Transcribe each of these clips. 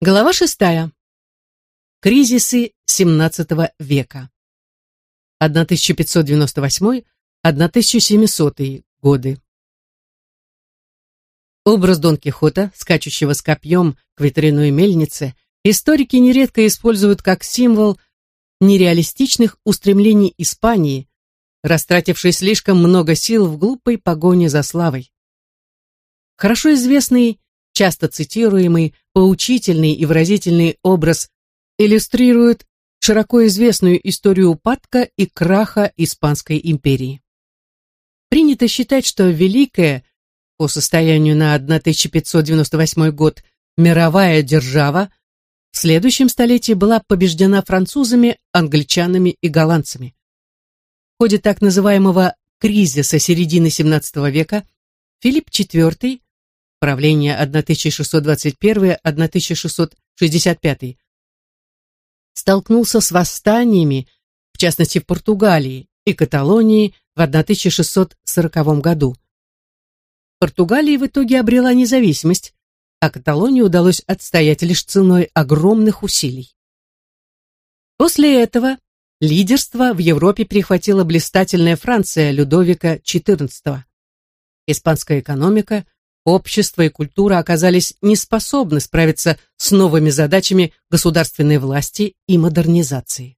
Глава шестая. Кризисы XVII века. 1598-1700 годы. Образ Дон Кихота, скачущего с копьем к ветряной мельнице, историки нередко используют как символ нереалистичных устремлений Испании, растратившей слишком много сил в глупой погоне за славой. Хорошо известный часто цитируемый, поучительный и выразительный образ иллюстрирует широко известную историю упадка и краха Испанской империи. Принято считать, что великая, по состоянию на 1598 год, мировая держава в следующем столетии была побеждена французами, англичанами и голландцами. В ходе так называемого кризиса середины XVII века Филипп IV правление 1621-1665, столкнулся с восстаниями, в частности в Португалии и Каталонии в 1640 году. Португалия в итоге обрела независимость, а Каталонии удалось отстоять лишь ценой огромных усилий. После этого лидерство в Европе перехватила блистательная Франция Людовика XIV. Испанская экономика общество и культура оказались неспособны справиться с новыми задачами государственной власти и модернизации.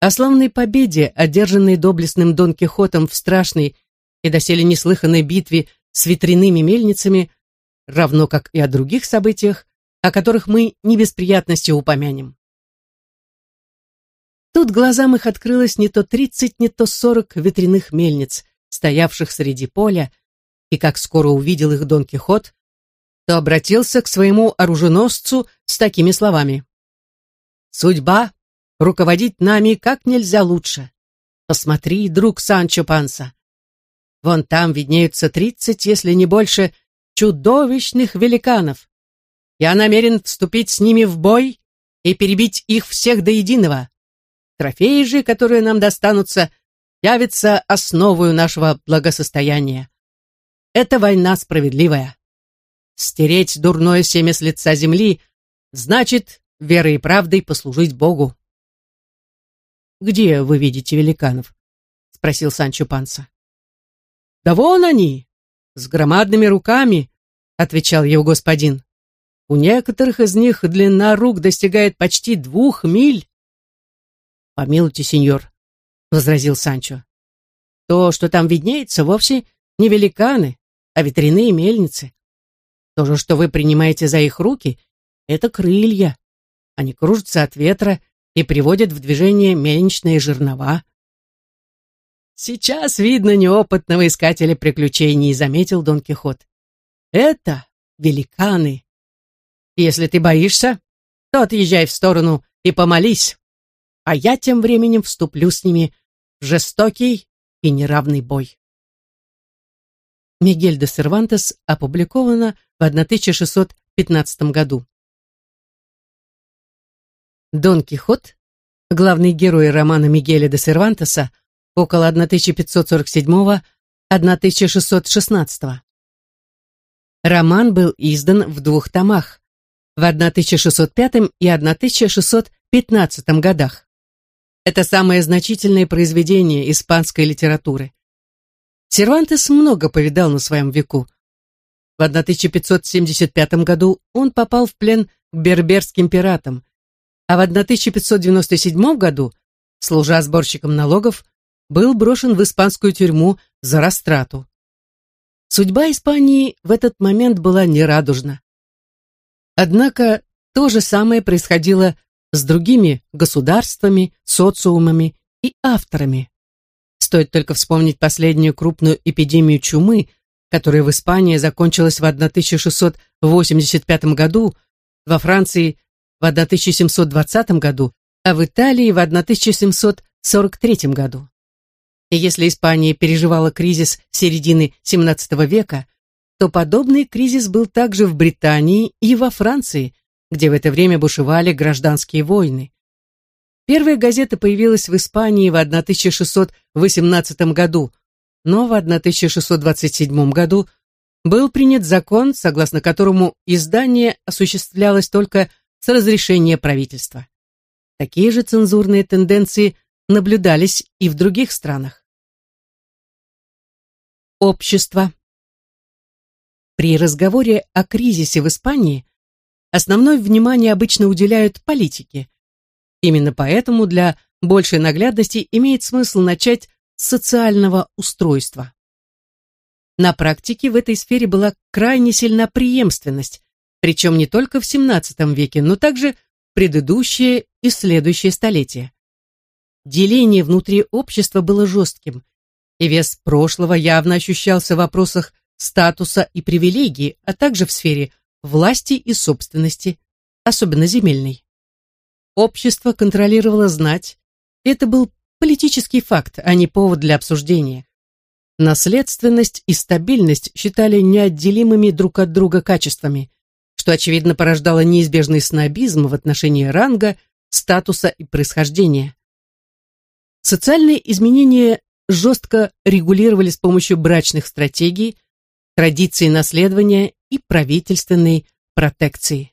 О славной победе, одержанной доблестным Дон Кихотом в страшной и доселе неслыханной битве с ветряными мельницами, равно как и о других событиях, о которых мы не без приятности упомянем. Тут глазам их открылось не то тридцать, не то сорок ветряных мельниц, стоявших среди поля, и как скоро увидел их Дон Кихот, то обратился к своему оруженосцу с такими словами. «Судьба руководит нами как нельзя лучше. Посмотри, друг Санчо Панса. Вон там виднеются тридцать, если не больше, чудовищных великанов. Я намерен вступить с ними в бой и перебить их всех до единого. Трофеи же, которые нам достанутся, явятся основою нашего благосостояния. Это война справедливая. Стереть дурное семя с лица земли значит верой и правдой послужить Богу. «Где вы видите великанов?» — спросил Санчо Панса. «Да вон они, с громадными руками», — отвечал его господин. «У некоторых из них длина рук достигает почти двух миль». «Помилуйте, сеньор», — возразил Санчо. «То, что там виднеется, вовсе не великаны, а ветряные мельницы. То же, что вы принимаете за их руки, это крылья. Они кружатся от ветра и приводят в движение мельничные жернова. Сейчас видно неопытного искателя приключений, заметил Дон Кихот. Это великаны. Если ты боишься, то отъезжай в сторону и помолись, а я тем временем вступлю с ними в жестокий и неравный бой. Мигель де Сервантес опубликовано в 1615 году. Дон Кихот, главный герой романа Мигеля де Сервантеса, около 1547-1616. Роман был издан в двух томах, в 1605 и 1615 годах. Это самое значительное произведение испанской литературы. Сервантес много повидал на своем веку. В 1575 году он попал в плен к берберским пиратам, а в 1597 году, служа сборщиком налогов, был брошен в испанскую тюрьму за растрату. Судьба Испании в этот момент была нерадужна. Однако то же самое происходило с другими государствами, социумами и авторами. Стоит только вспомнить последнюю крупную эпидемию чумы, которая в Испании закончилась в 1685 году, во Франции в 1720 году, а в Италии в 1743 году. И если Испания переживала кризис середины XVII века, то подобный кризис был также в Британии и во Франции, где в это время бушевали гражданские войны. Первая газета появилась в Испании в 1618 году, но в 1627 году был принят закон, согласно которому издание осуществлялось только с разрешения правительства. Такие же цензурные тенденции наблюдались и в других странах. Общество. При разговоре о кризисе в Испании основное внимание обычно уделяют политике. Именно поэтому для большей наглядности имеет смысл начать с социального устройства. На практике в этой сфере была крайне сильна преемственность, причем не только в XVII веке, но также в предыдущие и следующие столетия. Деление внутри общества было жестким, и вес прошлого явно ощущался в вопросах статуса и привилегий, а также в сфере власти и собственности, особенно земельной. Общество контролировало знать, это был политический факт, а не повод для обсуждения. Наследственность и стабильность считали неотделимыми друг от друга качествами, что, очевидно, порождало неизбежный снобизм в отношении ранга, статуса и происхождения. Социальные изменения жестко регулировали с помощью брачных стратегий, традиций наследования и правительственной протекции.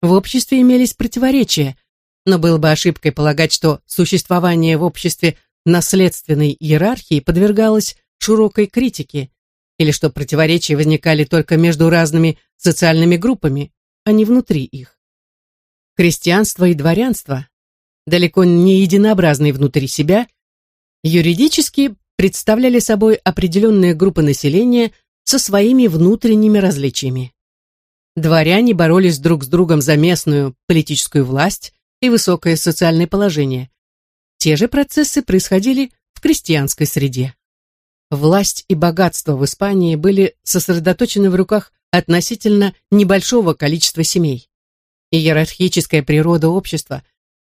В обществе имелись противоречия, но было бы ошибкой полагать, что существование в обществе наследственной иерархии подвергалось широкой критике, или что противоречия возникали только между разными социальными группами, а не внутри их. Крестьянство и дворянство, далеко не единообразные внутри себя, юридически представляли собой определенные группы населения со своими внутренними различиями. Дворяне боролись друг с другом за местную политическую власть и высокое социальное положение. Те же процессы происходили в крестьянской среде. Власть и богатство в Испании были сосредоточены в руках относительно небольшого количества семей. Иерархическая природа общества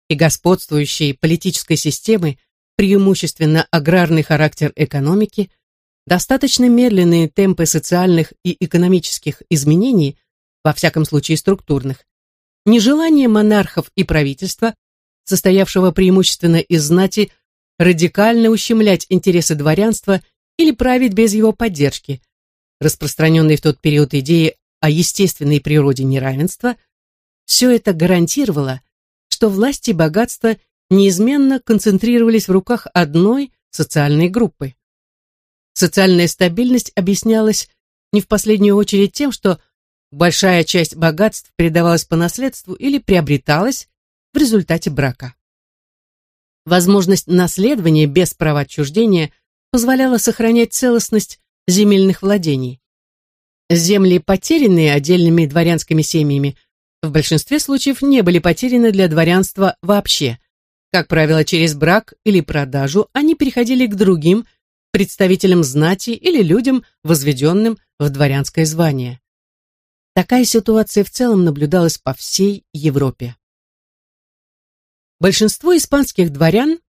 и господствующей политической системы преимущественно аграрный характер экономики, достаточно медленные темпы социальных и экономических изменений, во всяком случае структурных, нежелание монархов и правительства, состоявшего преимущественно из знати, радикально ущемлять интересы дворянства или править без его поддержки, распространенные в тот период идеи о естественной природе неравенства, все это гарантировало, что власть и богатство неизменно концентрировались в руках одной социальной группы. Социальная стабильность объяснялась не в последнюю очередь тем, что большая часть богатств передавалась по наследству или приобреталась в результате брака. Возможность наследования без права отчуждения позволяла сохранять целостность земельных владений. Земли, потерянные отдельными дворянскими семьями, в большинстве случаев не были потеряны для дворянства вообще, как правило, через брак или продажу они переходили к другим представителям знати или людям, возведенным в дворянское звание. Такая ситуация в целом наблюдалась по всей Европе. Большинство испанских дворян,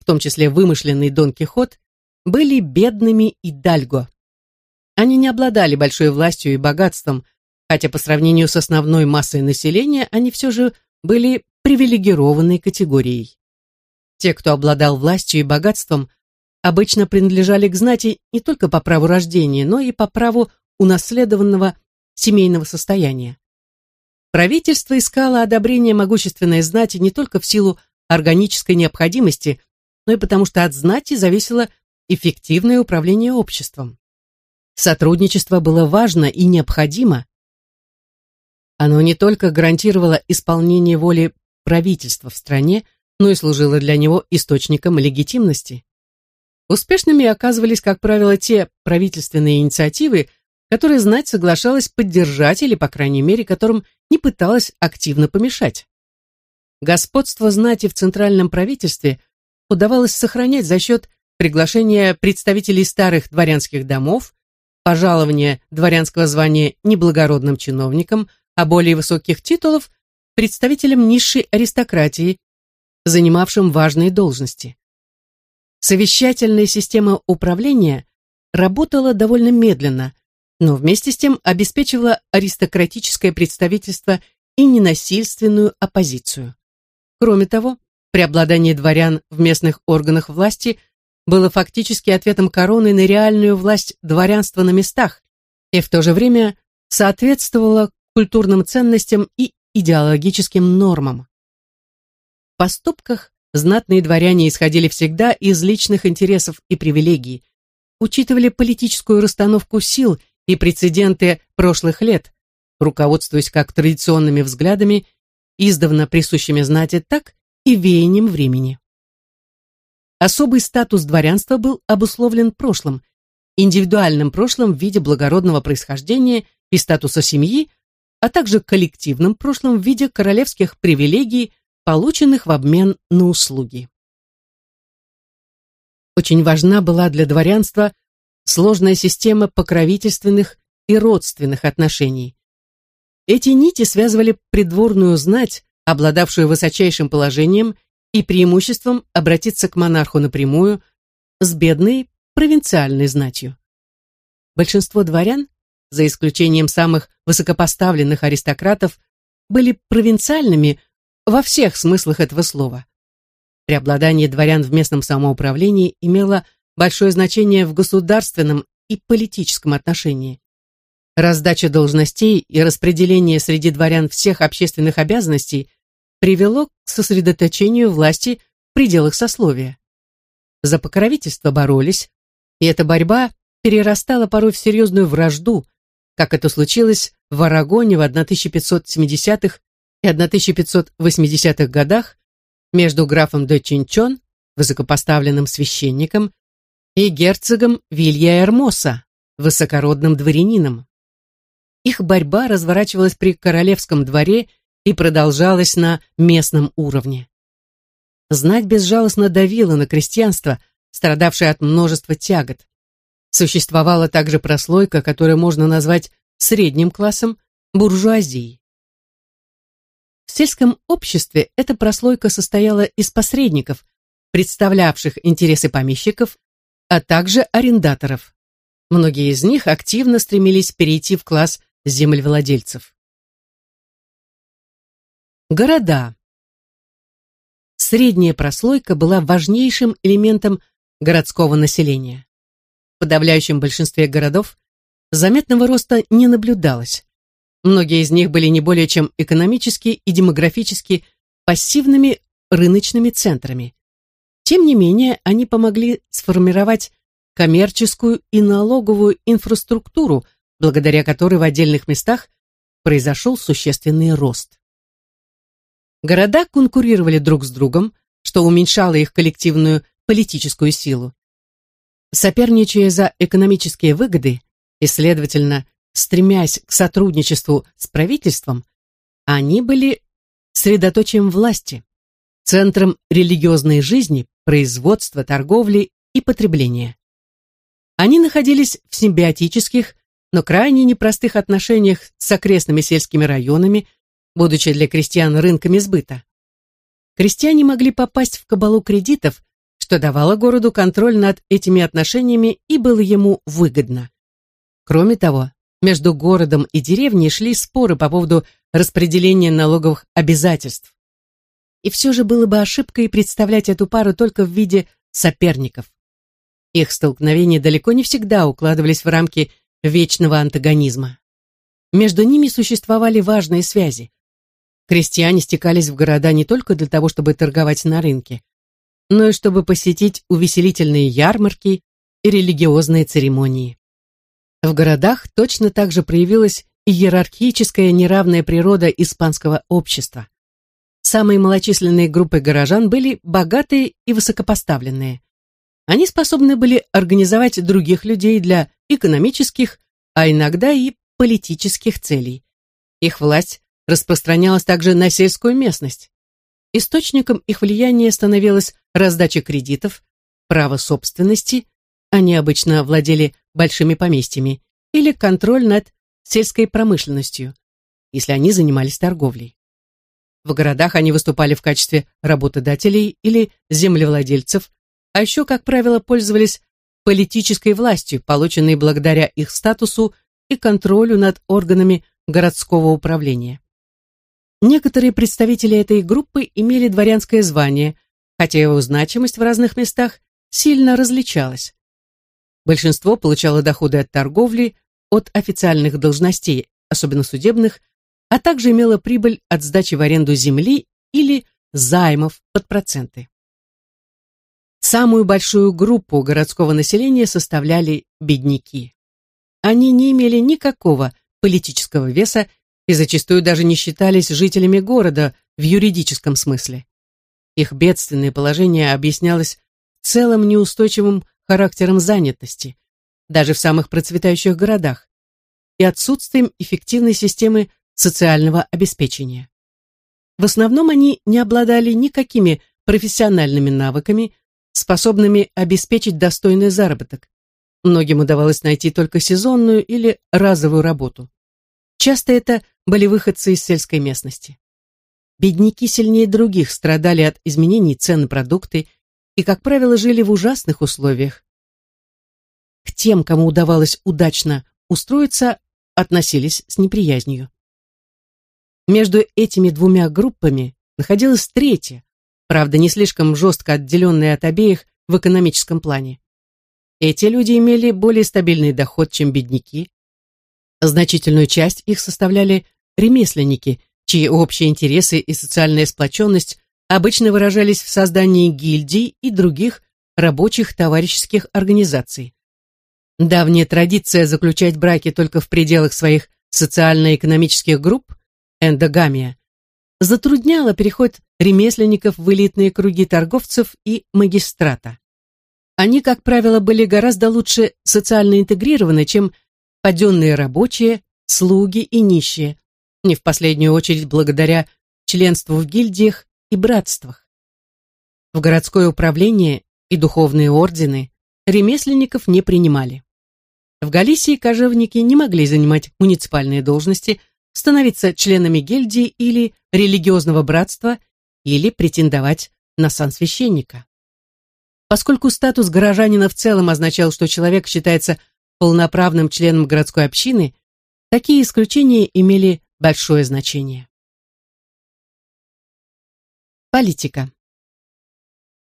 в том числе вымышленный Дон Кихот, были бедными и дальго. Они не обладали большой властью и богатством, хотя по сравнению с основной массой населения они все же были привилегированной категорией. Те, кто обладал властью и богатством, обычно принадлежали к знати не только по праву рождения, но и по праву унаследованного семейного состояния. Правительство искало одобрение могущественной знати не только в силу органической необходимости, но и потому что от знати зависело эффективное управление обществом. Сотрудничество было важно и необходимо. Оно не только гарантировало исполнение воли правительства в стране, но и служила для него источником легитимности. Успешными оказывались, как правило, те правительственные инициативы, которые знать соглашалась поддержать или, по крайней мере, которым не пыталась активно помешать. Господство знати в центральном правительстве удавалось сохранять за счет приглашения представителей старых дворянских домов, пожалования дворянского звания неблагородным чиновникам, а более высоких титулов представителям низшей аристократии занимавшим важные должности. Совещательная система управления работала довольно медленно, но вместе с тем обеспечивала аристократическое представительство и ненасильственную оппозицию. Кроме того, преобладание дворян в местных органах власти было фактически ответом короны на реальную власть дворянства на местах и в то же время соответствовала культурным ценностям и идеологическим нормам. В поступках знатные дворяне исходили всегда из личных интересов и привилегий, учитывали политическую расстановку сил и прецеденты прошлых лет, руководствуясь как традиционными взглядами, издавна присущими знати, так и веянием времени. Особый статус дворянства был обусловлен прошлым, индивидуальным прошлым в виде благородного происхождения и статуса семьи, а также коллективным прошлым в виде королевских привилегий, полученных в обмен на услуги. Очень важна была для дворянства сложная система покровительственных и родственных отношений. Эти нити связывали придворную знать, обладавшую высочайшим положением и преимуществом обратиться к монарху напрямую, с бедной провинциальной знатью. Большинство дворян, за исключением самых высокопоставленных аристократов, были провинциальными во всех смыслах этого слова. Преобладание дворян в местном самоуправлении имело большое значение в государственном и политическом отношении. Раздача должностей и распределение среди дворян всех общественных обязанностей привело к сосредоточению власти в пределах сословия. За покровительство боролись, и эта борьба перерастала порой в серьезную вражду, как это случилось в Арагоне в 1570-х и 1580-х годах между графом де Чинчон, высокопоставленным священником, и герцогом Вилья Эрмоса, высокородным дворянином. Их борьба разворачивалась при королевском дворе и продолжалась на местном уровне. Знать безжалостно давила на крестьянство, страдавшее от множества тягот. Существовала также прослойка, которую можно назвать средним классом, буржуазией. В сельском обществе эта прослойка состояла из посредников, представлявших интересы помещиков, а также арендаторов. Многие из них активно стремились перейти в класс землевладельцев. Города. Средняя прослойка была важнейшим элементом городского населения. В подавляющем большинстве городов заметного роста не наблюдалось. Многие из них были не более чем экономически и демографически пассивными рыночными центрами. Тем не менее, они помогли сформировать коммерческую и налоговую инфраструктуру, благодаря которой в отдельных местах произошел существенный рост. Города конкурировали друг с другом, что уменьшало их коллективную политическую силу. Соперничая за экономические выгоды и, следовательно, стремясь к сотрудничеству с правительством, они были средоточием власти, центром религиозной жизни, производства, торговли и потребления. Они находились в симбиотических, но крайне непростых отношениях с окрестными сельскими районами, будучи для крестьян рынками сбыта. Крестьяне могли попасть в кабалу кредитов, что давало городу контроль над этими отношениями и было ему выгодно. Кроме того, между городом и деревней шли споры по поводу распределения налоговых обязательств. И все же было бы ошибкой представлять эту пару только в виде соперников. Их столкновения далеко не всегда укладывались в рамки вечного антагонизма. Между ними существовали важные связи. Крестьяне стекались в города не только для того, чтобы торговать на рынке, но и чтобы посетить увеселительные ярмарки и религиозные церемонии. В городах точно так же проявилась иерархическая неравная природа испанского общества. Самые малочисленные группы горожан были богатые и высокопоставленные. Они способны были организовать других людей для экономических, а иногда и политических целей. Их власть распространялась также на сельскую местность. Источником их влияния становилась раздача кредитов, право собственности, они обычно владели большими поместьями, или контроль над сельской промышленностью, если они занимались торговлей. В городах они выступали в качестве работодателей или землевладельцев, а еще, как правило, пользовались политической властью, полученной благодаря их статусу и контролю над органами городского управления. Некоторые представители этой группы имели дворянское звание, хотя его значимость в разных местах сильно различалась. Большинство получало доходы от торговли, от официальных должностей, особенно судебных, а также имела прибыль от сдачи в аренду земли или займов под проценты. Самую большую группу городского населения составляли бедняки. Они не имели никакого политического веса и зачастую даже не считались жителями города в юридическом смысле. Их бедственное положение объяснялось целым неустойчивым характером занятости, даже в самых процветающих городах, и отсутствием эффективной системы социального обеспечения. В основном они не обладали никакими профессиональными навыками, способными обеспечить достойный заработок. Многим удавалось найти только сезонную или разовую работу. Часто это были выходцы из сельской местности. Бедняки сильнее других страдали от изменений цен на продукты и, как правило, жили в ужасных условиях. К тем, кому удавалось удачно устроиться, относились с неприязнью. Между этими двумя группами находилась третья, правда, не слишком жестко отделенная от обеих в экономическом плане. Эти люди имели более стабильный доход, чем бедняки. Значительную часть их составляли ремесленники, чьи общие интересы и социальная сплоченность обычно выражались в создании гильдий и других рабочих товарищеских организаций. Давняя традиция заключать браки только в пределах своих социально-экономических групп, эндогамия, затрудняла переход ремесленников в элитные круги торговцев и магистрата. Они, как правило, были гораздо лучше социально интегрированы, чем паденные рабочие, слуги и нищие, не в последнюю очередь благодаря членству в гильдиях и братствах. В городское управление и духовные ордены ремесленников не принимали. В Галисии кожевники не могли занимать муниципальные должности, становиться членами гильдии или религиозного братства или претендовать на сан священника. Поскольку статус горожанина в целом означал, что человек считается полноправным членом городской общины, такие исключения имели большое значение. Политика.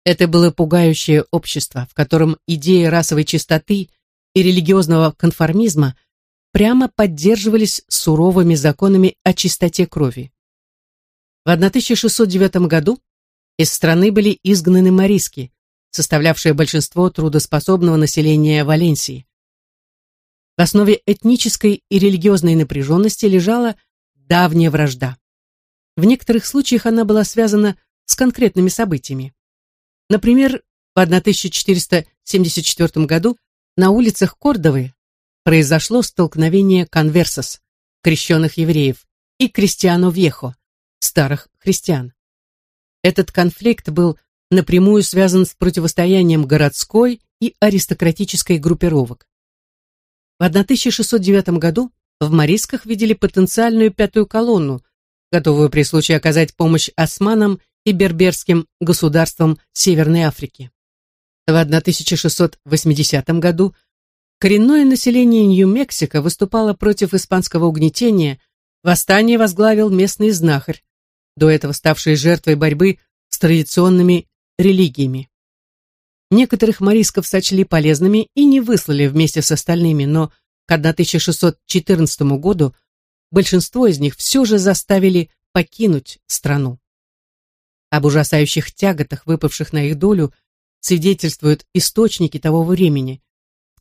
Это было пугающее общество, в котором идеи расовой чистоты и религиозного конформизма прямо поддерживались суровыми законами о чистоте крови. В 1609 году из страны были изгнаны мариски, составлявшие большинство трудоспособного населения Валенсии. В основе этнической и религиозной напряженности лежала давняя вражда. В некоторых случаях она была связана с конкретными событиями. Например, в 1474 году на улицах Кордовы произошло столкновение конверсос, крещенных евреев, и крестьяно Вьехо, старых христиан. Этот конфликт был напрямую связан с противостоянием городской и аристократической группировок. В 1609 году в Марисках видели потенциальную пятую колонну, готовую при случае оказать помощь османам и берберским государствам Северной Африки. В 1680 году коренное население Нью-Мексико выступало против испанского угнетения, восстание возглавил местный знахарь, до этого ставший жертвой борьбы с традиционными религиями. Некоторых морисков сочли полезными и не выслали вместе с остальными, но к 1614 году большинство из них все же заставили покинуть страну. Об ужасающих тяготах, выпавших на их долю, свидетельствуют источники того времени,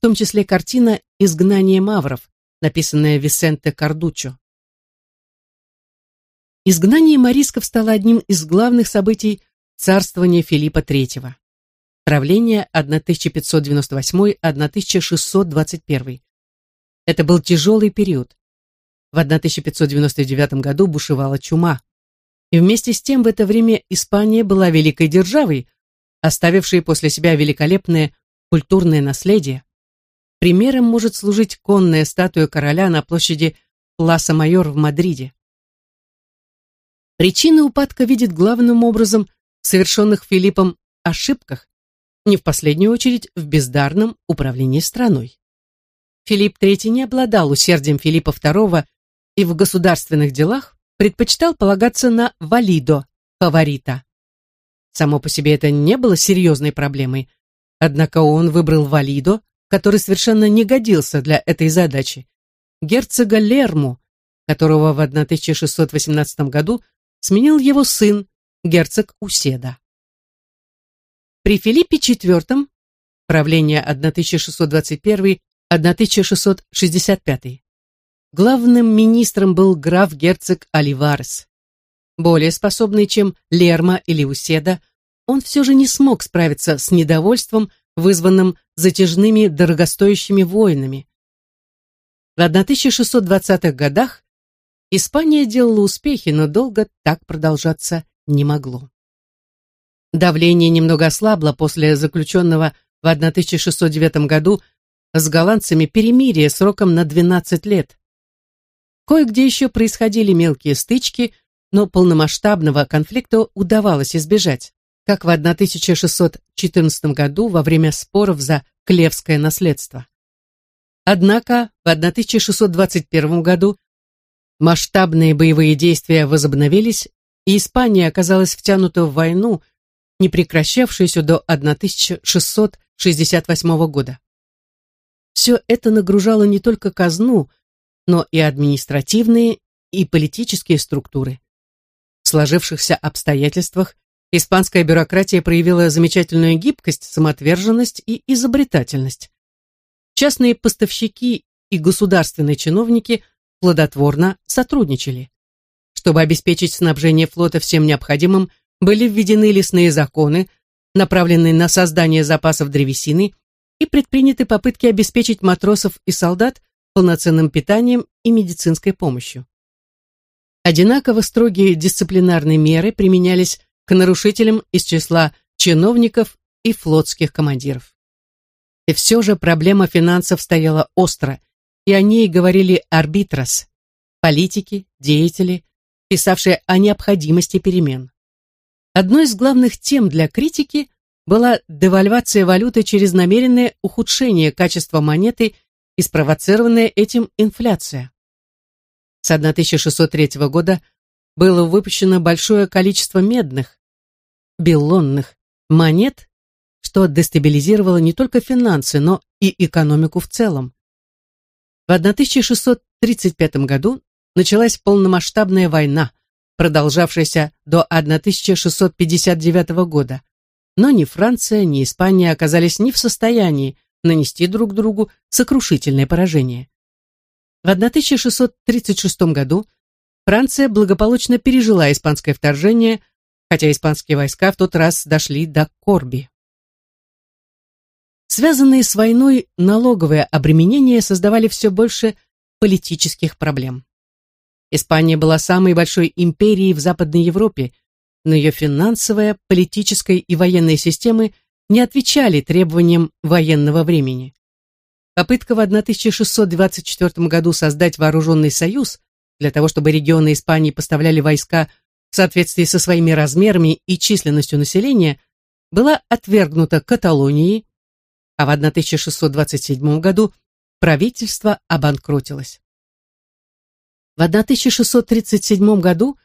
в том числе картина «Изгнание мавров», написанная Висенте Кардучо. Изгнание морисков стало одним из главных событий царствования Филиппа III. Правление 1598-1621. Это был тяжелый период. В 1599 году бушевала чума. И вместе с тем в это время Испания была великой державой, оставившей после себя великолепное культурное наследие. Примером может служить конная статуя короля на площади Пласа Майор в Мадриде. Причины упадка видит главным образом в совершенных Филиппом ошибках, не в последнюю очередь в бездарном управлении страной. Филипп III не обладал усердием Филиппа II и в государственных делах предпочитал полагаться на валидо, фаворита. Само по себе это не было серьезной проблемой, однако он выбрал валидо, который совершенно не годился для этой задачи, герцога Лерму, которого в 1618 году сменил его сын, герцог Уседа. При Филиппе IV, правление 1621-1665, главным министром был граф-герцог Оливарес. Более способный, чем Лерма или Уседа, он все же не смог справиться с недовольством, вызванным затяжными дорогостоящими войнами. В 1620-х годах Испания делала успехи, но долго так продолжаться не могло. Давление немного ослабло после заключенного в 1609 году с голландцами перемирия сроком на 12 лет. Кое-где еще происходили мелкие стычки, но полномасштабного конфликта удавалось избежать, как в 1614 году во время споров за Клевское наследство. Однако в 1621 году масштабные боевые действия возобновились, и Испания оказалась втянута в войну, не прекращавшуюся до 1668 года. Все это нагружало не только казну, но и административные и политические структуры. В сложившихся обстоятельствах испанская бюрократия проявила замечательную гибкость, самоотверженность и изобретательность. Частные поставщики и государственные чиновники плодотворно сотрудничали. Чтобы обеспечить снабжение флота всем необходимым, были введены лесные законы, направленные на создание запасов древесины, и предприняты попытки обеспечить матросов и солдат полноценным питанием и медицинской помощью. Одинаково строгие дисциплинарные меры применялись к нарушителям из числа чиновников и флотских командиров. И все же проблема финансов стояла остро, и о ней говорили арбитрос, политики, деятели, писавшие о необходимости перемен. Одной из главных тем для критики была девальвация валюты через намеренное ухудшение качества монеты и спровоцированная этим инфляция. С 1603 года было выпущено большое количество медных, беллонных монет, что дестабилизировало не только финансы, но и экономику в целом. В 1635 году началась полномасштабная война, продолжавшаяся до 1659 года, но ни Франция, ни Испания оказались не в состоянии нанести друг другу сокрушительное поражение. В 1636 году Франция благополучно пережила испанское вторжение, хотя испанские войска в тот раз дошли до Корби. Связанные с войной налоговые обременения создавали все больше политических проблем. Испания была самой большой империей в Западной Европе, но ее финансовая, политическая и военная системы не отвечали требованиям военного времени. Попытка в 1624 году создать вооруженный союз для того, чтобы регионы Испании поставляли войска в соответствии со своими размерами и численностью населения, была отвергнута Каталонией, а в 1627 году правительство обанкротилось. В 1637 году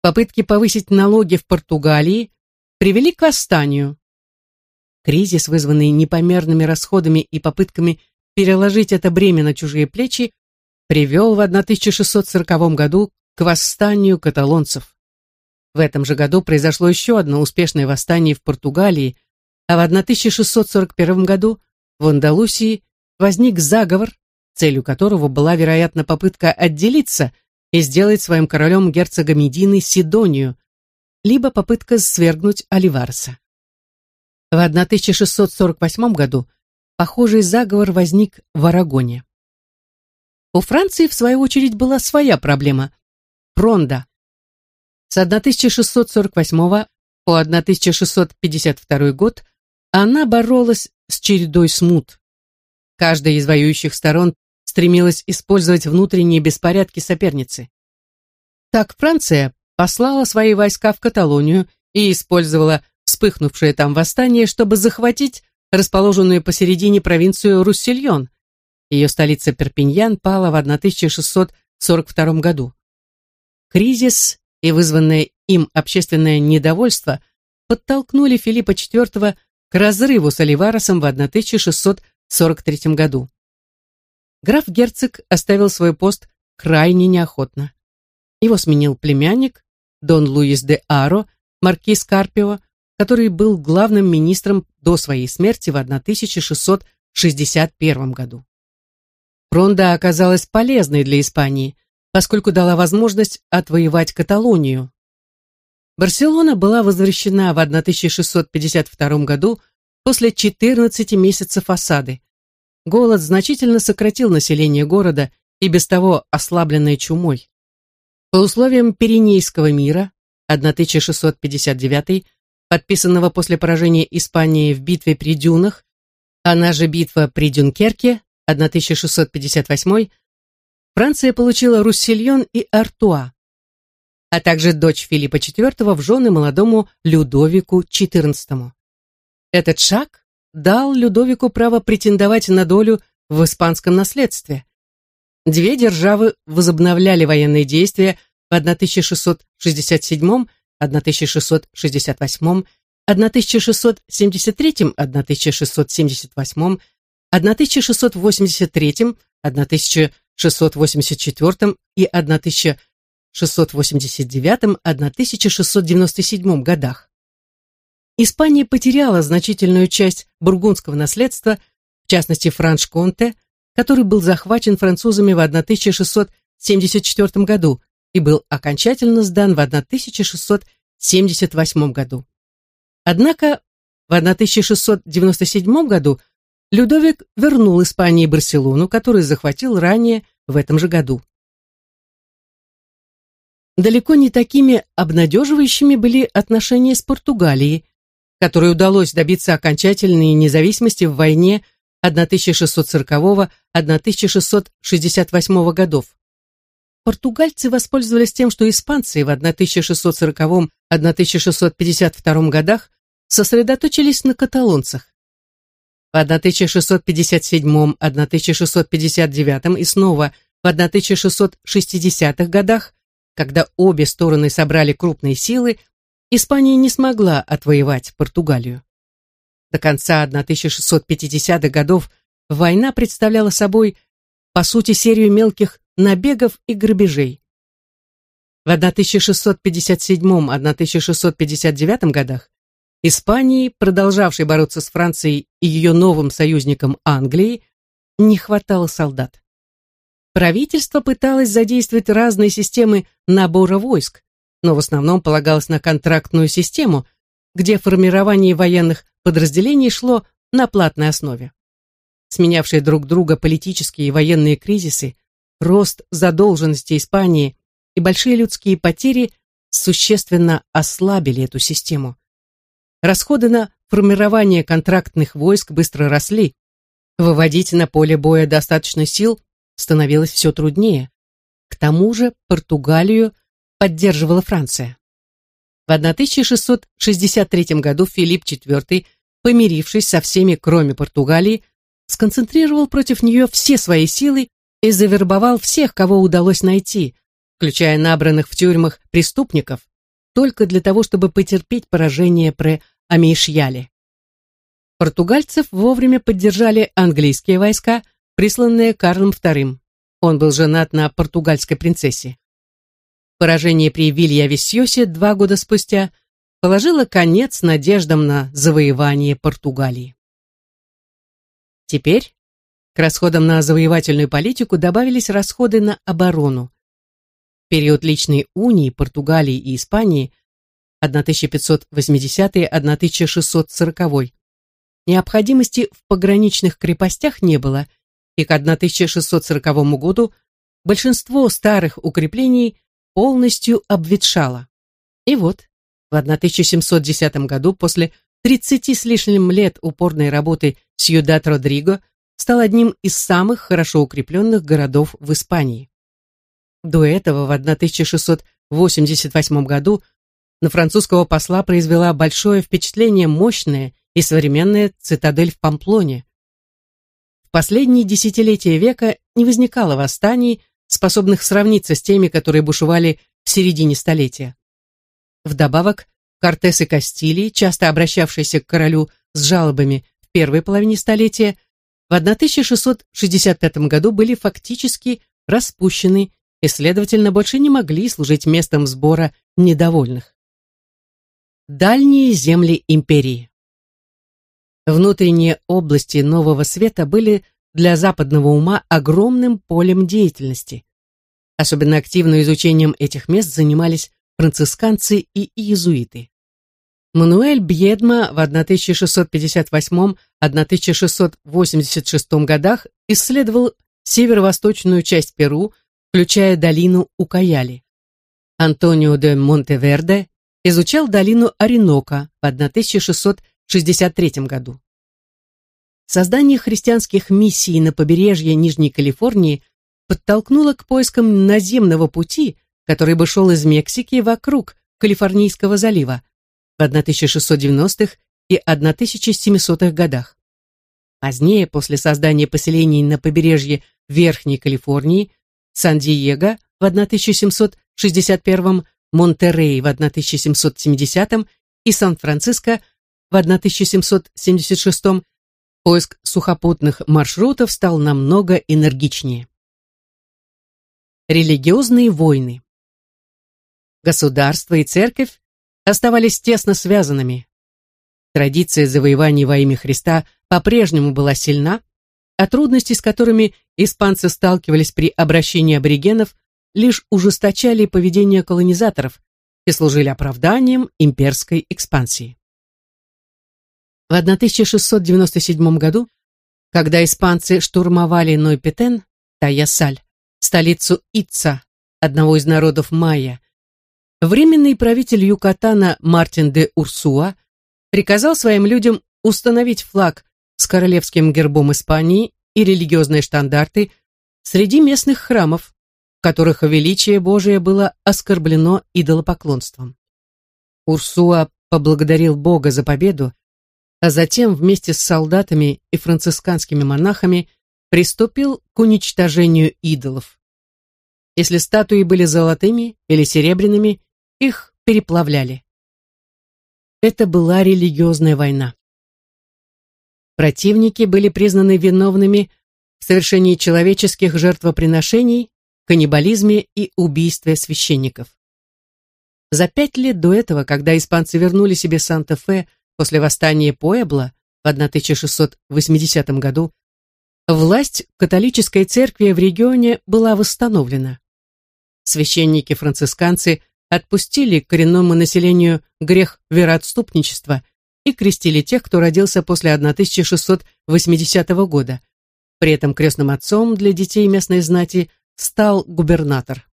попытки повысить налоги в Португалии привели к восстанию. Кризис, вызванный непомерными расходами и попытками переложить это бремя на чужие плечи, привел в 1640 году к восстанию каталонцев. В этом же году произошло еще одно успешное восстание в Португалии, а в 1641 году в Андалусии возник заговор, целью которого была, вероятно, попытка отделиться и сделать своим королем герцога Медины Сидонию, либо попытка свергнуть Оливарса. В 1648 году похожий заговор возник в Арагоне. У Франции, в свою очередь, была своя проблема – Фронда. С 1648 по 1652 год она боролась с чередой смут. Каждая из воюющих сторон стремилась использовать внутренние беспорядки соперницы. Так Франция послала свои войска в Каталонию и использовала вспыхнувшее там восстание, чтобы захватить расположенную посередине провинцию Руссельон. Ее столица Перпиньян пала в 1642 году. Кризис и вызванное им общественное недовольство подтолкнули Филиппа IV к разрыву с Оливаросом в 1643 году. граф-герцог оставил свой пост крайне неохотно. Его сменил племянник, Дон Луис де Аро, маркиз Карпио, который был главным министром до своей смерти в 1661 году. Ронда оказалась полезной для Испании, поскольку дала возможность отвоевать Каталонию. Барселона была возвращена в 1652 году после 14 месяцев осады. Голод значительно сократил население города и без того ослабленное чумой. По условиям Пиренейского мира 1659, подписанного после поражения Испании в битве при Дюнах, она же битва при Дюнкерке 1658, Франция получила Руссельон и Артуа, а также дочь Филиппа IV в жены молодому Людовику XIV. Этот шаг дал Людовику право претендовать на долю в испанском наследстве. Две державы возобновляли военные действия в 1667, 1668, 1673, 1678, 1683, 1684 и 1689-1697 годах. Испания потеряла значительную часть бургундского наследства, в частности Франш-Конте, который был захвачен французами в 1674 году и был окончательно сдан в 1678 году. Однако в 1697 году Людовик вернул Испании Барселону, которую захватил ранее в этом же году. Далеко не такими обнадеживающими были отношения с Португалией, которой удалось добиться окончательной независимости в войне 1640-1668 годов. Португальцы воспользовались тем, что испанцы в 1640-1652 годах сосредоточились на каталонцах. В 1657-1659 и снова в 1660-х годах, когда обе стороны собрали крупные силы, Испания не смогла отвоевать Португалию. До конца 1650-х годов война представляла собой, по сути, серию мелких набегов и грабежей. В 1657-1659 годах Испании, продолжавшей бороться с Францией и ее новым союзником Англией, не хватало солдат. Правительство пыталось задействовать разные системы набора войск, но в основном полагалось на контрактную систему, где формирование военных подразделений шло на платной основе. Сменявшие друг друга политические и военные кризисы, рост задолженности Испании и большие людские потери существенно ослабили эту систему. Расходы на формирование контрактных войск быстро росли. Выводить на поле боя достаточно сил становилось все труднее. К тому же Португалию поддерживала Франция. В 1663 году Филипп IV, помирившись со всеми, кроме Португалии, сконцентрировал против нее все свои силы и завербовал всех, кого удалось найти, включая набранных в тюрьмах преступников, только для того, чтобы потерпеть поражение при Амишьяле. Португальцев вовремя поддержали английские войска, присланные Карлом II. Он был женат на португальской принцессе. Поражение при Вильявисьосе два года спустя положило конец надеждам на завоевание Португалии. Теперь к расходам на завоевательную политику добавились расходы на оборону. В период личной унии Португалии и Испании 1580-1640 необходимости в пограничных крепостях не было, и к 1640 году большинство старых укреплений полностью обветшало. И вот, в 1710 году, после 30 с лишним лет упорной работы Сьюдад-Родриго, стал одним из самых хорошо укрепленных городов в Испании. До этого в 1688 году на французского посла произвела большое впечатление мощная и современная цитадель в Памплоне. В последние десятилетия века не возникало восстаний, способных сравниться с теми, которые бушевали в середине столетия. Вдобавок, Кортес и Кастилии, часто обращавшиеся к королю с жалобами в первой половине столетия, в 1665 году были фактически распущены и, следовательно, больше не могли служить местом сбора недовольных. Дальние земли империи Внутренние области Нового Света были для западного ума огромным полем деятельности. Особенно активно изучением этих мест занимались францисканцы и иезуиты. Мануэль Бьедма в 1688-1686 годах исследовал северо-восточную часть Перу, включая долину Укаяли. Антонио де Монтеверде изучал долину Оренока в 1663 году. Создание христианских миссий на побережье Нижней Калифорнии подтолкнуло к поискам наземного пути, который бы шел из Мексики вокруг Калифорнийского залива в 1690-х и 1700-х годах. Позднее, после создания поселений на побережье Верхней Калифорнии, Сан-Диего в 1761 Монтерей в 1770 и Сан-Франциско в 1776 поиск сухопутных маршрутов стал намного энергичнее. Религиозные войны Государство и церковь оставались тесно связанными. Традиция завоеваний во имя Христа по-прежнему была сильна, а трудности, с которыми испанцы сталкивались при обращении аборигенов, лишь ужесточали поведение колонизаторов и служили оправданием имперской экспансии. В 1697 году, когда испанцы штурмовали Нойпетен, Таясаль, столицу Итца, одного из народов майя, временный правитель Юкатана Мартин де Урсуа приказал своим людям установить флаг с королевским гербом Испании и религиозные штандарты среди местных храмов, которых величие Божие было оскорблено идолопоклонством. Урсуа поблагодарил Бога за победу, а затем вместе с солдатами и францисканскими монахами приступил к уничтожению идолов. Если статуи были золотыми или серебряными, их переплавляли. Это была религиозная война. Противники были признаны виновными в совершении человеческих жертвоприношений, каннибализме и убийстве священников. За пять лет до этого, когда испанцы вернули себе Санта-Фе после восстания Пуэбла в 1680 году, власть католической церкви в регионе была восстановлена. Священники-францисканцы отпустили коренному населению грех вероотступничества и крестили тех, кто родился после 1680 года. При этом крестным отцом для детей местной знати стал губернатор.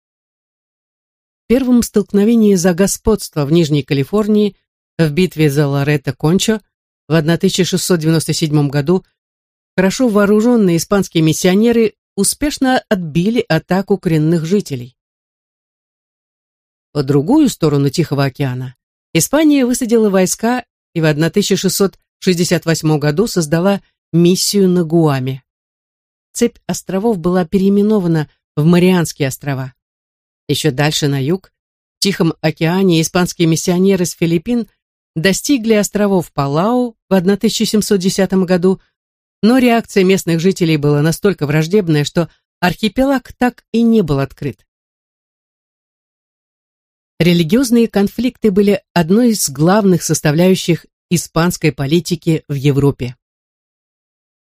В первом столкновении за господство в Нижней Калифорнии в битве за Лоретто-Кончо в 1697 году хорошо вооруженные испанские миссионеры успешно отбили атаку коренных жителей. По другую сторону Тихого океана Испания высадила войска и в 1668 году создала миссию на Гуаме. Цепь островов была переименована в Марианские острова. Еще дальше на юг, в Тихом океане, испанские миссионеры с Филиппин достигли островов Палау в 1710 году, но реакция местных жителей была настолько враждебная, что архипелаг так и не был открыт. Религиозные конфликты были одной из главных составляющих испанской политики в Европе.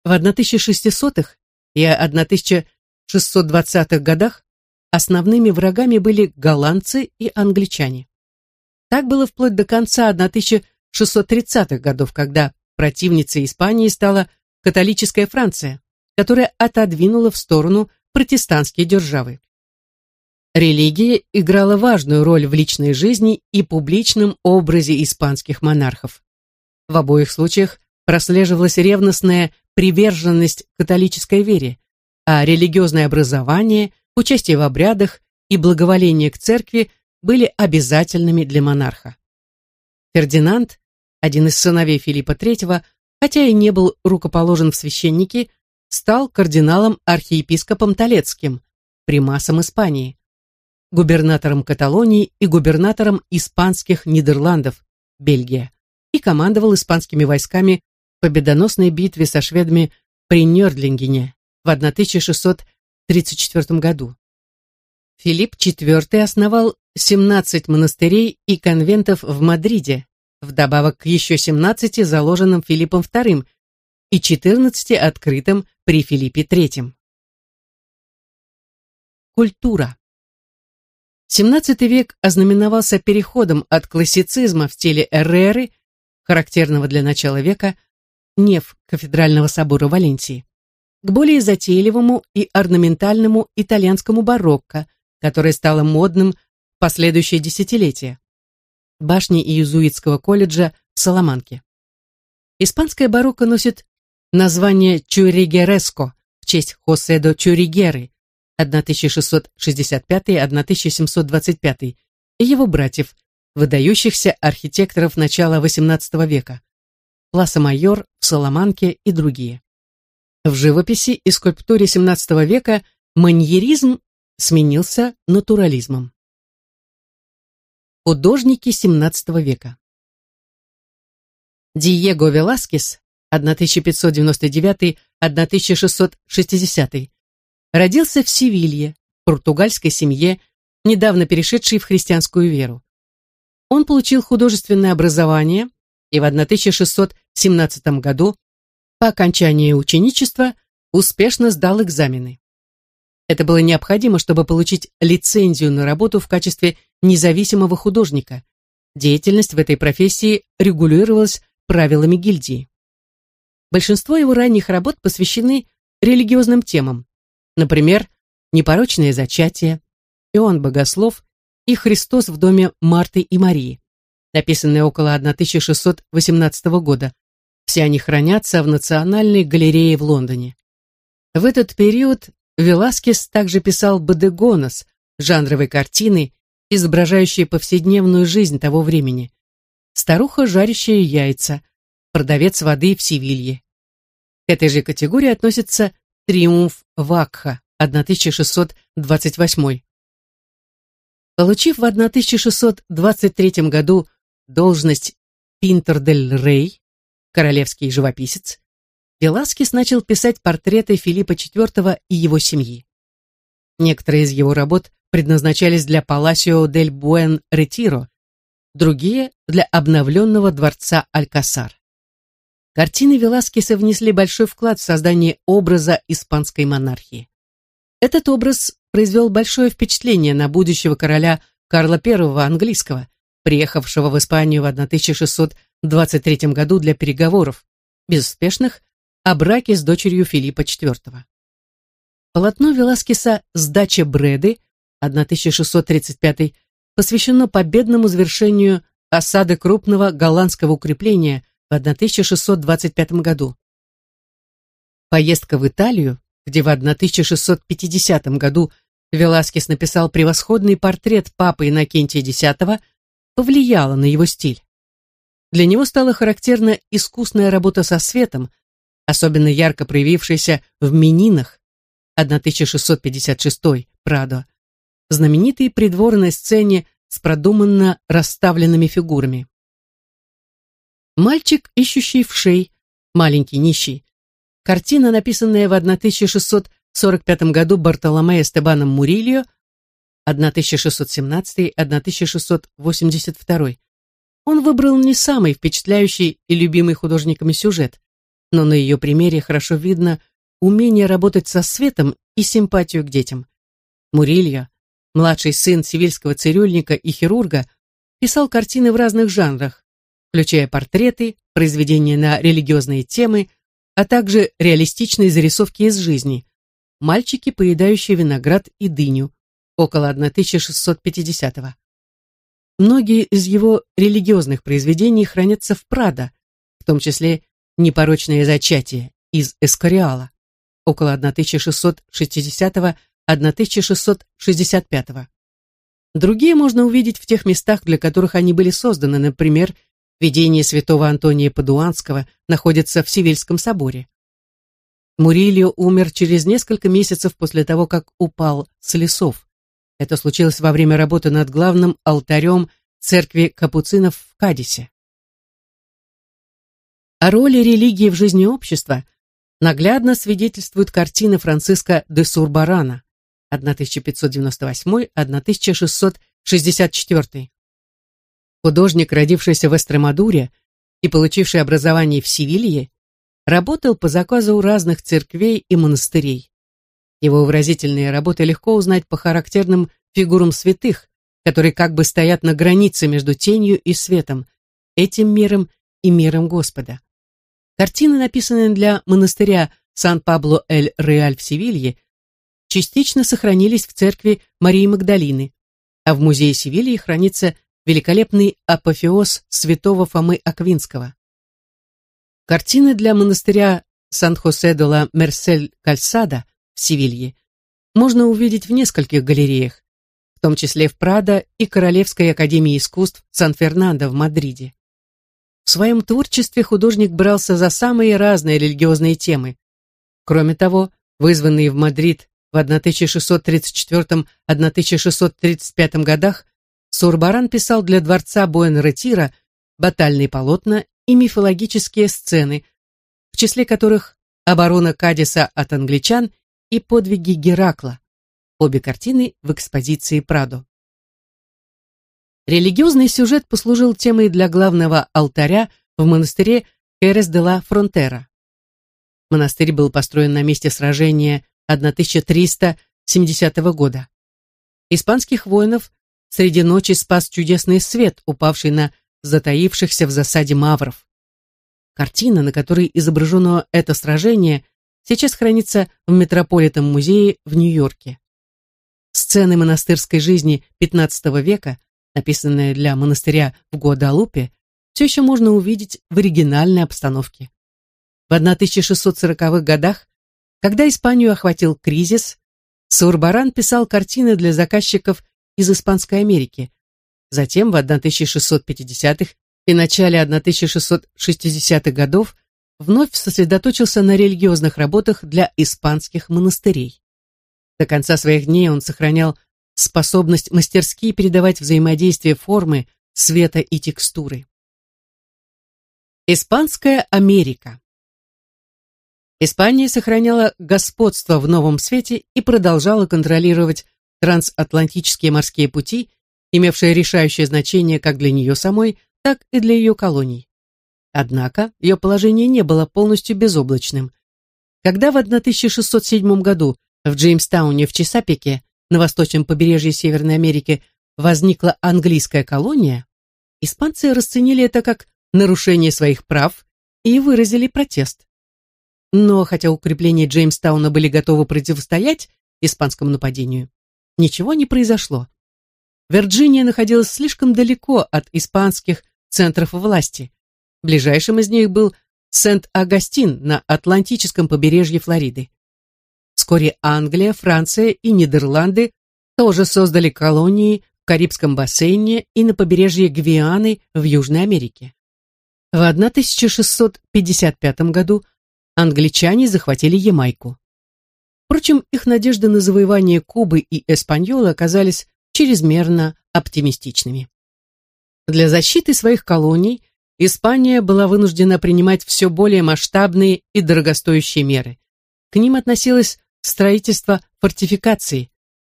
В 1600-х и 1620-х годах основными врагами были голландцы и англичане. Так было вплоть до конца 1630-х годов, когда противницей Испании стала католическая Франция, которая отодвинула в сторону протестантские державы. Религия играла важную роль в личной жизни и публичном образе испанских монархов. В обоих случаях прослеживалась ревностная приверженность католической вере, а религиозное образование, участие в обрядах и благоволение к церкви были обязательными для монарха. Фердинанд, один из сыновей Филиппа III, хотя и не был рукоположен в священники, стал кардиналом-архиепископом Толецким, примасом Испании, губернатором Каталонии и губернатором испанских Нидерландов, Бельгия, и командовал испанскими войсками в победоносной битве со шведами при Нёрдлингене в 1634 году. Филипп IV основал 17 монастырей и конвентов в Мадриде, вдобавок к еще 17 заложенным Филиппом II и 14 открытым при Филиппе III. Культура. XVII век ознаменовался переходом от классицизма в стиле Эрреры, характерного для начала века, неф кафедрального собора Валенсии, к более затейливому и орнаментальному итальянскому барокко, которое стало модным в последующие десятилетия. Башни Иезуитского колледжа в Саламанке. Испанское барокко носит название Чуригереско в честь Хосе до Чуригеры, 1665-1725, и его братьев, выдающихся архитекторов начала XVIII века, Пласа Майор в Соломанке и другие. В живописи и скульптуре XVII века маньеризм сменился натурализмом. Художники XVII века Диего Веласкес 1599-1660 родился в Севилье, португальской семье, недавно перешедшей в христианскую веру. Он получил художественное образование и в 1617 году по окончании ученичества успешно сдал экзамены. Это было необходимо, чтобы получить лицензию на работу в качестве независимого художника. Деятельность в этой профессии регулировалась правилами гильдии. Большинство его ранних работ посвящены религиозным темам. Например, «Непорочное зачатие», «Иоанн Богослов» и «Христос в доме Марты и Марии», написанные около 1618 года. Все они хранятся в Национальной галерее в Лондоне. В этот период Веласкес также писал «Бодегонос», жанровой картины, изображающей повседневную жизнь того времени. Старуха, жарящая яйца, продавец воды в Севилье. К этой же категории относится «Триумф Вакха» 1628. Получив в 1623 году должность Пинтер дель Рей, королевский живописец, Веласкес начал писать портреты Филиппа IV и его семьи. Некоторые из его работ предназначались для Паласио дель Буэн Ретиро, другие — для обновленного дворца Алькасар. Картины Веласкеса внесли большой вклад в создание образа испанской монархии. Этот образ произвел большое впечатление на будущего короля Карла I английского, приехавшего в Испанию в 1623 году для переговоров, безуспешных, о браке с дочерью Филиппа IV. Полотно Веласкеса «Сдача Бреды» 1635 посвящено победному завершению осады крупного голландского укрепления в 1625 году. Поездка в Италию, где в 1650 году Веласкес написал превосходный портрет папы Иннокентия X, повлияла на его стиль. Для него стала характерна искусная работа со светом, особенно ярко проявившаяся в «Мининах» 1656 Прадо, знаменитой придворной сцене с продуманно расставленными фигурами. «Мальчик, ищущий в шей, маленький нищий». Картина, написанная в 1645 году Бартоломе Эстебаном Мурильо, 1617-1682. Он выбрал не самый впечатляющий и любимый художниками сюжет, но на ее примере хорошо видно умение работать со светом и симпатию к детям. Мурильо, младший сын сивильского цирюльника и хирурга, писал картины в разных жанрах, включая портреты, произведения на религиозные темы, а также реалистичные зарисовки из жизни. Мальчики, поедающие виноград и дыню, около 1650 -го. Многие из его религиозных произведений хранятся в Прадо, в том числе «Непорочное зачатие» из Эскориала, около 1660-1665. Другие можно увидеть в тех местах, для которых они были созданы, например, видение святого Антония Падуанского находится в Сивильском соборе. Мурильо умер через несколько месяцев после того, как упал с лесов. Это случилось во время работы над главным алтарем церкви капуцинов в Кадисе. О роли религии в жизни общества наглядно свидетельствует картина Франциска де Сурбарана 1598-1664. Художник, родившийся в Эстремадуре и получивший образование в Севилье, работал по заказу разных церквей и монастырей. Его выразительные работы легко узнать по характерным фигурам святых, которые как бы стоят на границе между тенью и светом, этим миром и миром Господа. Картины, написанные для монастыря Сан-Пабло-эль-Реаль в Севилье, частично сохранились в церкви Марии Магдалины, а в музее Севильи хранится великолепный апофеоз святого Фомы Аквинского. Картины для монастыря Сан-Хосе де Севилья можно увидеть в нескольких галереях, в том числе в Прадо и Королевской академии искусств Сан-Фернандо в Мадриде. В своем творчестве художник брался за самые разные религиозные темы. Кроме того, вызванный в Мадрид в 1634-1635 годах, Сурбаран писал для дворца Буэн-Ретира батальные полотна и мифологические сцены, в числе которых оборона Кадиса от англичан и подвиги Геракла. Обе картины в экспозиции Прадо. Религиозный сюжет послужил темой для главного алтаря в монастыре Керес де ла Фронтера. Монастырь был построен на месте сражения 1370 года. Испанских воинов среди ночи спас чудесный свет, упавший на затаившихся в засаде мавров. Картина, на которой изображено это сражение, сейчас хранится в Метрополитом музее в Нью-Йорке. Сцены монастырской жизни XV века, написанные для монастыря в Гуадалупе, все еще можно увидеть в оригинальной обстановке. В 1640-х годах, когда Испанию охватил кризис, Саурбаран писал картины для заказчиков из Испанской Америки. Затем в 1650-х и начале 1660-х годов вновь сосредоточился на религиозных работах для испанских монастырей. До конца своих дней он сохранял способность мастерски передавать взаимодействие формы, света и текстуры. Испанская Америка Испания сохраняла господство в новом свете и продолжала контролировать трансатлантические морские пути, имевшие решающее значение как для нее самой, так и для ее колоний. Однако ее положение не было полностью безоблачным. Когда в 1607 году в Джеймстауне в Чесапике, на восточном побережье Северной Америки, возникла английская колония, испанцы расценили это как нарушение своих прав и выразили протест. Но хотя укрепления Джеймстауна были готовы противостоять испанскому нападению, ничего не произошло. Вирджиния находилась слишком далеко от испанских центров власти. Ближайшим из них был Сент-Агастин на Атлантическом побережье Флориды. Вскоре Англия, Франция и Нидерланды тоже создали колонии в Карибском бассейне и на побережье Гвианы в Южной Америке. В 1655 году англичане захватили Ямайку. Впрочем, их надежды на завоевание Кубы и Эспаньола оказались чрезмерно оптимистичными. Для защиты своих колоний Испания была вынуждена принимать все более масштабные и дорогостоящие меры. К ним относилось строительство фортификаций,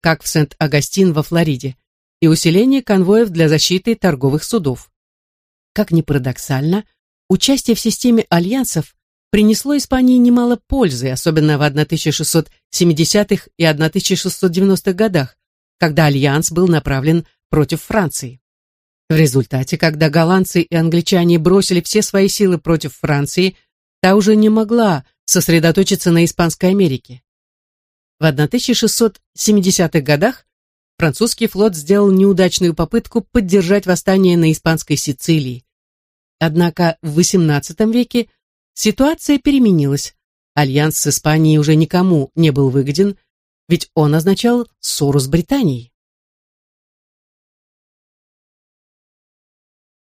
как в Сент-Агастин во Флориде, и усиление конвоев для защиты торговых судов. Как ни парадоксально, участие в системе альянсов принесло Испании немало пользы, особенно в 1670-х и 1690-х годах, когда альянс был направлен против Франции. В результате, когда голландцы и англичане бросили все свои силы против Франции, та уже не могла сосредоточиться на Испанской Америке. В 1670-х годах французский флот сделал неудачную попытку поддержать восстание на Испанской Сицилии. Однако в XVIII веке ситуация переменилась. Альянс с Испанией уже никому не был выгоден, ведь он означал ссору с Британией.